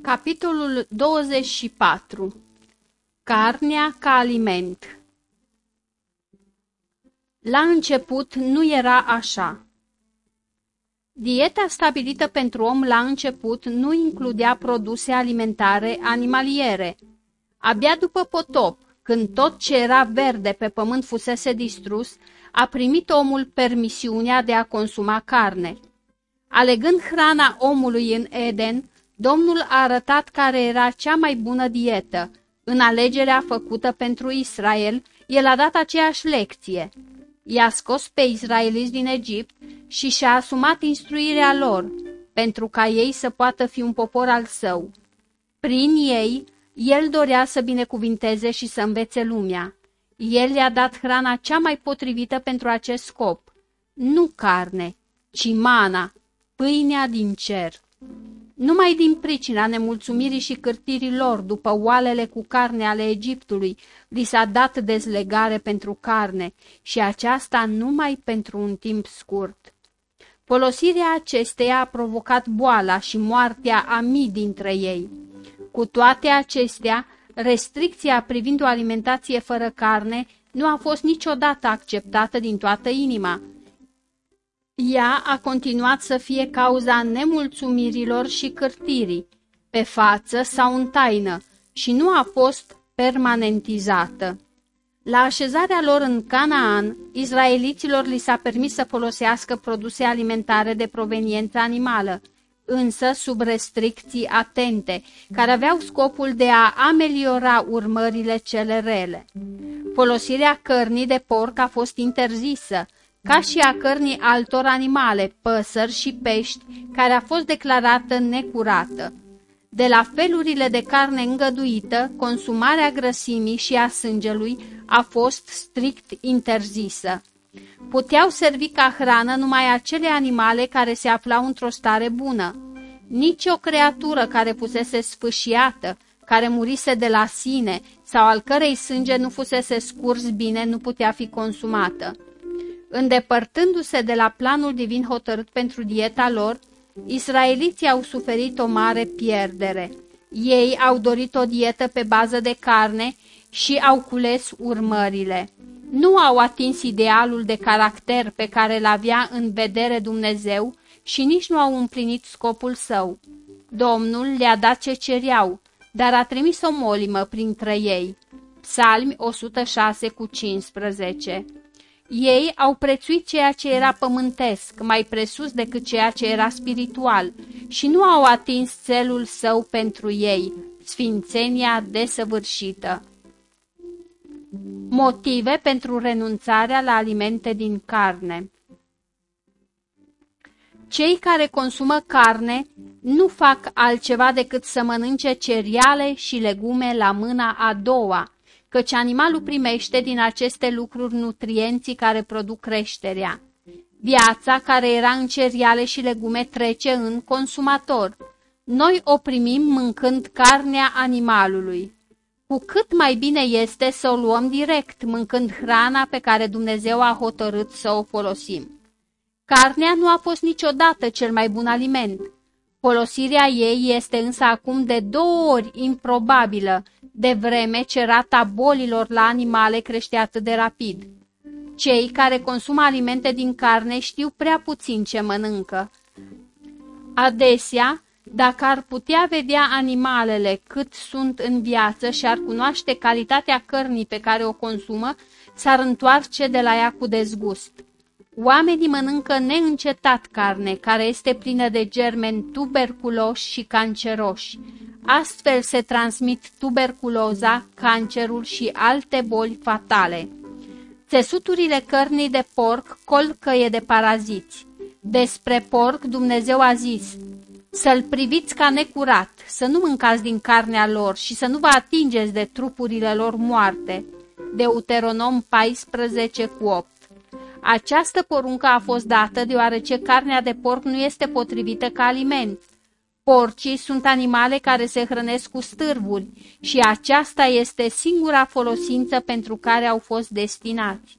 Capitolul 24 Carnea ca aliment La început nu era așa. Dieta stabilită pentru om la început nu includea produse alimentare animaliere. Abia după potop, când tot ce era verde pe pământ fusese distrus, a primit omul permisiunea de a consuma carne. Alegând hrana omului în Eden, Domnul a arătat care era cea mai bună dietă. În alegerea făcută pentru Israel, el a dat aceeași lecție. I-a scos pe israeliți din Egipt și și-a asumat instruirea lor, pentru ca ei să poată fi un popor al său. Prin ei, el dorea să binecuvinteze și să învețe lumea. El le-a dat hrana cea mai potrivită pentru acest scop. Nu carne, ci mana, pâinea din cer. Numai din pricina nemulțumirii și cârtirii lor după oalele cu carne ale Egiptului, li s-a dat dezlegare pentru carne și aceasta numai pentru un timp scurt. Folosirea acesteia a provocat boala și moartea a mii dintre ei. Cu toate acestea, restricția privind o alimentație fără carne nu a fost niciodată acceptată din toată inima, ea a continuat să fie cauza nemulțumirilor și cârtirii, pe față sau în taină, și nu a fost permanentizată. La așezarea lor în Canaan, izraeliților li s-a permis să folosească produse alimentare de proveniență animală, însă sub restricții atente, care aveau scopul de a ameliora urmările cele rele. Folosirea cărnii de porc a fost interzisă, ca și a cărnii altor animale, păsări și pești, care a fost declarată necurată. De la felurile de carne îngăduită, consumarea grăsimii și a sângelui a fost strict interzisă. Puteau servi ca hrană numai acele animale care se aflau într-o stare bună. Nici o creatură care fusese sfâșiată, care murise de la sine sau al cărei sânge nu fusese scurs bine, nu putea fi consumată. Îndepărtându-se de la planul divin hotărât pentru dieta lor, israeliții au suferit o mare pierdere. Ei au dorit o dietă pe bază de carne și au cules urmările. Nu au atins idealul de caracter pe care îl avea în vedere Dumnezeu și nici nu au împlinit scopul său. Domnul le-a dat ce cereau, dar a trimis o molimă printre ei. Psalmi 106 cu 15 ei au prețuit ceea ce era pământesc, mai presus decât ceea ce era spiritual, și nu au atins țelul său pentru ei, sfințenia desăvârșită. Motive pentru renunțarea la alimente din carne Cei care consumă carne nu fac altceva decât să mănânce cereale și legume la mâna a doua, căci animalul primește din aceste lucruri nutrienții care produc creșterea. Viața care era în cereale și legume trece în consumator. Noi o primim mâncând carnea animalului. Cu cât mai bine este să o luăm direct, mâncând hrana pe care Dumnezeu a hotărât să o folosim. Carnea nu a fost niciodată cel mai bun aliment. Folosirea ei este însă acum de două ori improbabilă de vreme ce rata bolilor la animale crește atât de rapid. Cei care consumă alimente din carne știu prea puțin ce mănâncă. Adesea, dacă ar putea vedea animalele cât sunt în viață și ar cunoaște calitatea cărnii pe care o consumă, s-ar întoarce de la ea cu dezgust. Oamenii mănâncă neîncetat carne, care este plină de germeni tuberculoși și canceroși. Astfel se transmit tuberculoza, cancerul și alte boli fatale. Țesuturile cărnii de porc colcăie de paraziți. Despre porc Dumnezeu a zis, să-l priviți ca necurat, să nu mâncați din carnea lor și să nu vă atingeți de trupurile lor moarte. Deuteronom 14 cu 8 această poruncă a fost dată deoarece carnea de porc nu este potrivită ca aliment. Porcii sunt animale care se hrănesc cu stârvuri și aceasta este singura folosință pentru care au fost destinați.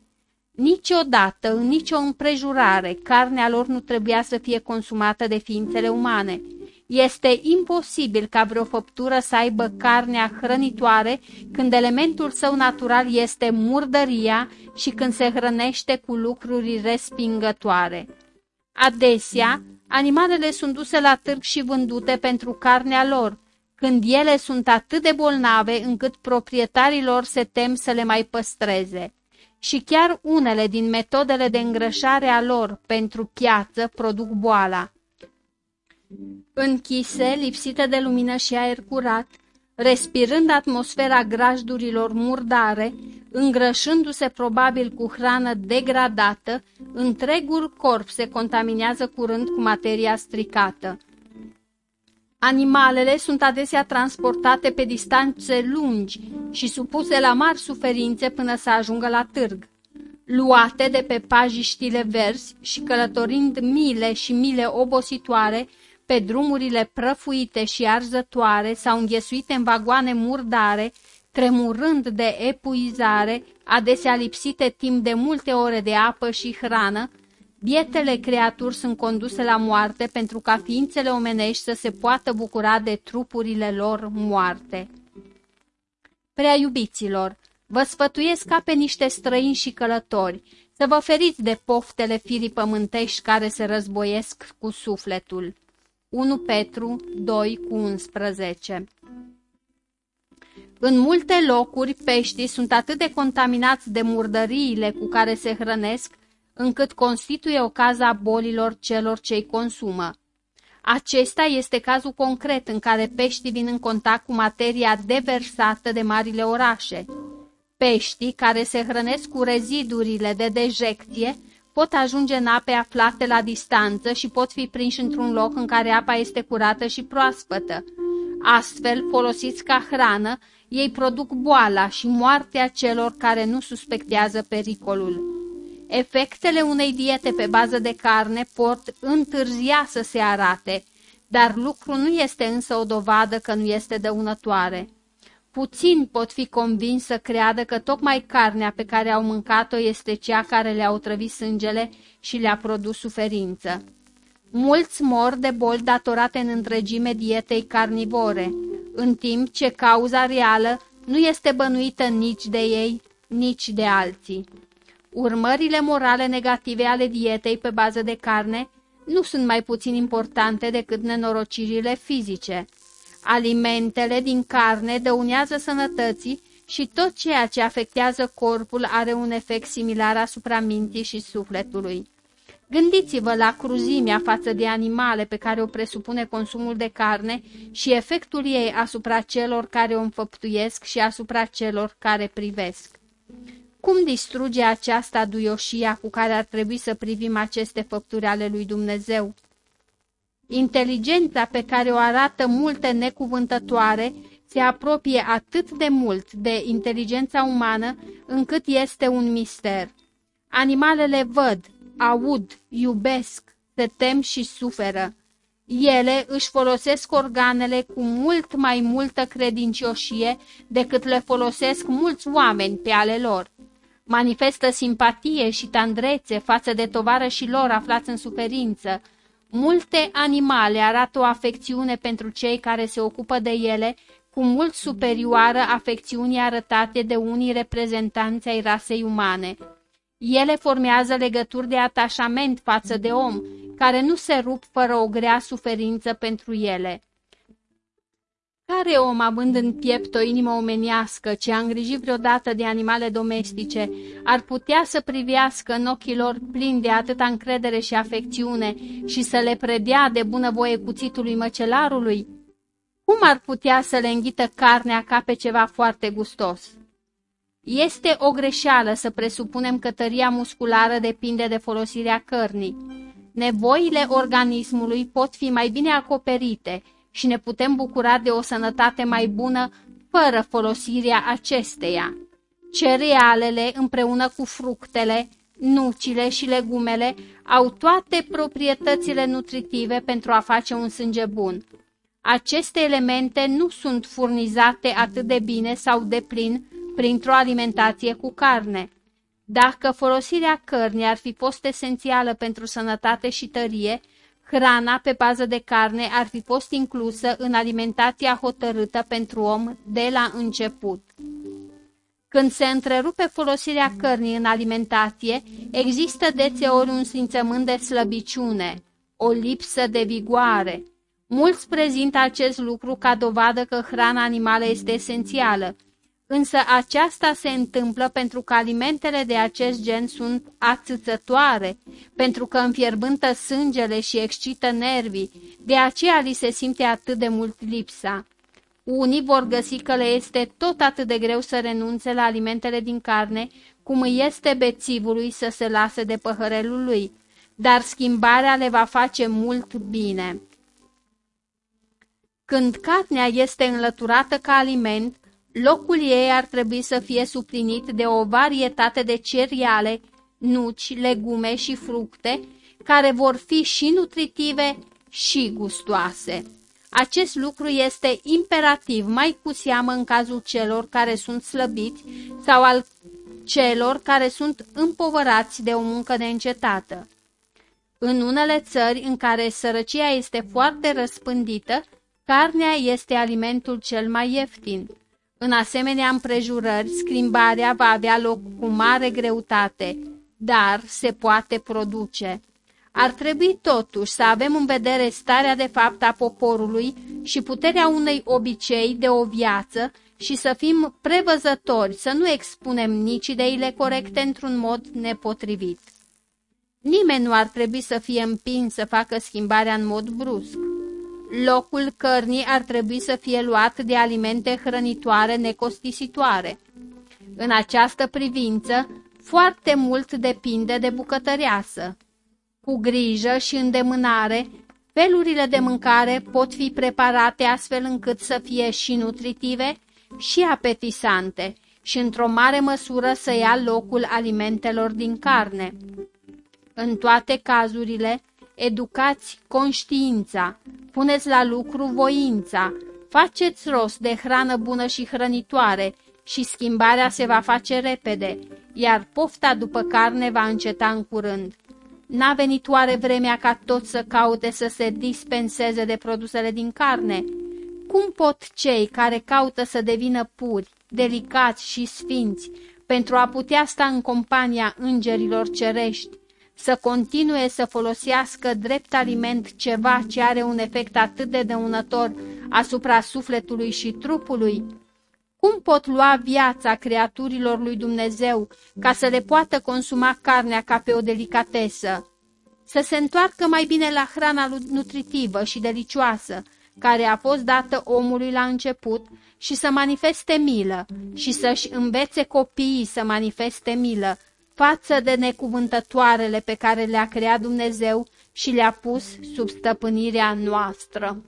Niciodată, în nicio împrejurare, carnea lor nu trebuia să fie consumată de ființele umane. Este imposibil ca vreo făptură să aibă carnea hrănitoare când elementul său natural este murdăria și când se hrănește cu lucruri respingătoare. Adesea, animalele sunt duse la târg și vândute pentru carnea lor, când ele sunt atât de bolnave încât proprietarii lor se tem să le mai păstreze. Și chiar unele din metodele de îngrășare a lor pentru piață produc boala. Închise, lipsite de lumină și aer curat, respirând atmosfera grajdurilor murdare, îngrășându-se probabil cu hrană degradată, întregul corp se contaminează curând cu materia stricată. Animalele sunt adesea transportate pe distanțe lungi și supuse la mari suferințe până să ajungă la târg. Luate de pe pajiștile verzi și călătorind mile și mile obositoare pe drumurile prăfuite și arzătoare sau înghesuite în vagoane murdare, tremurând de epuizare, adesea lipsite timp de multe ore de apă și hrană, bietele creaturi sunt conduse la moarte pentru ca ființele omenești să se poată bucura de trupurile lor moarte. Prea iubiților, vă sfătuiesc ca pe niște străini și călători, să vă feriți de poftele firii pământești care se războiesc cu sufletul. 1 Petru 2 cu 11 În multe locuri, peștii sunt atât de contaminați de murdăriile cu care se hrănesc, încât constituie o cază a bolilor celor ce-i consumă. Acesta este cazul concret în care peștii vin în contact cu materia deversată de marile orașe. Peștii, care se hrănesc cu rezidurile de dejecție, pot ajunge în ape aflate la distanță și pot fi prinși într-un loc în care apa este curată și proaspătă. Astfel, folosiți ca hrană, ei produc boala și moartea celor care nu suspectează pericolul. Efectele unei diete pe bază de carne pot întârzia să se arate, dar lucru nu este însă o dovadă că nu este dăunătoare. Puțin pot fi convins să creadă că tocmai carnea pe care au mâncat-o este cea care le-a otrăvit sângele și le-a produs suferință. Mulți mor de boli datorate în întregime dietei carnivore, în timp ce cauza reală nu este bănuită nici de ei, nici de alții. Urmările morale negative ale dietei pe bază de carne nu sunt mai puțin importante decât nenorocirile fizice. Alimentele din carne dăunează sănătății și tot ceea ce afectează corpul are un efect similar asupra minții și sufletului. Gândiți-vă la cruzimea față de animale pe care o presupune consumul de carne și efectul ei asupra celor care o înfăptuiesc și asupra celor care privesc. Cum distruge aceasta duioșia cu care ar trebui să privim aceste făpturi ale lui Dumnezeu? Inteligența pe care o arată multe necuvântătoare se apropie atât de mult de inteligența umană încât este un mister. Animalele văd, aud, iubesc, se tem și suferă. Ele își folosesc organele cu mult mai multă credincioșie decât le folosesc mulți oameni pe ale lor manifestă simpatie și tandrețe față de tovarășii lor aflați în suferință. Multe animale arată o afecțiune pentru cei care se ocupă de ele, cu mult superioară afecțiunii arătate de unii reprezentanți ai rasei umane. Ele formează legături de atașament față de om, care nu se rup fără o grea suferință pentru ele. Care om, având în piept o inimă omenească, ce a îngrijit vreodată de animale domestice, ar putea să privească în ochii lor plini de atâta încredere și afecțiune și să le predea de bunăvoie cuțitului măcelarului? Cum ar putea să le înghită carnea ca pe ceva foarte gustos? Este o greșeală să presupunem că tăria musculară depinde de folosirea cărnii. Nevoile organismului pot fi mai bine acoperite și ne putem bucura de o sănătate mai bună fără folosirea acesteia. Cerealele împreună cu fructele, nucile și legumele au toate proprietățile nutritive pentru a face un sânge bun. Aceste elemente nu sunt furnizate atât de bine sau de plin printr-o alimentație cu carne. Dacă folosirea cărnii ar fi fost esențială pentru sănătate și tărie, hrana pe bază de carne ar fi fost inclusă în alimentația hotărâtă pentru om de la început. Când se întrerupe folosirea cărnii în alimentație, există deseori un simțământ de slăbiciune, o lipsă de vigoare. Mulți prezintă acest lucru ca dovadă că hrana animală este esențială, însă aceasta se întâmplă pentru că alimentele de acest gen sunt atâțătoare, pentru că înfierbântă sângele și excită nervii, de aceea li se simte atât de mult lipsa. Unii vor găsi că le este tot atât de greu să renunțe la alimentele din carne, cum îi este bețivului să se lase de păhărelul lui, dar schimbarea le va face mult bine. Când carnea este înlăturată ca aliment, locul ei ar trebui să fie suplinit de o varietate de cereale, nuci, legume și fructe, care vor fi și nutritive și gustoase. Acest lucru este imperativ, mai cu seamă în cazul celor care sunt slăbiți sau al celor care sunt împovărați de o muncă neîncetată. În unele țări în care sărăcia este foarte răspândită, carnea este alimentul cel mai ieftin. În asemenea împrejurări, schimbarea va avea loc cu mare greutate, dar se poate produce. Ar trebui totuși să avem în vedere starea de fapt a poporului și puterea unei obicei de o viață și să fim prevăzători, să nu expunem nici ideile corecte într-un mod nepotrivit. Nimeni nu ar trebui să fie împins să facă schimbarea în mod brusc. Locul cărnii ar trebui să fie luat de alimente hrănitoare necostisitoare. În această privință, foarte mult depinde de bucătăreasă. Cu grijă și îndemânare, felurile de mâncare pot fi preparate astfel încât să fie și nutritive și apetisante și într-o mare măsură să ia locul alimentelor din carne. În toate cazurile, educați conștiința, puneți la lucru voința, faceți rost de hrană bună și hrănitoare și schimbarea se va face repede, iar pofta după carne va înceta în curând. N-a venit oare vremea ca toți să caute să se dispenseze de produsele din carne? Cum pot cei care caută să devină puri, delicați și sfinți, pentru a putea sta în compania îngerilor cerești, să continue să folosească drept aliment ceva ce are un efect atât de dăunător asupra sufletului și trupului? Cum pot lua viața creaturilor lui Dumnezeu ca să le poată consuma carnea ca pe o delicatesă? Să se întoarcă mai bine la hrana nutritivă și delicioasă, care a fost dată omului la început și să manifeste milă și să-și învețe copiii să manifeste milă față de necuvântătoarele pe care le-a creat Dumnezeu și le-a pus sub stăpânirea noastră.